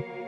you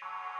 Bye.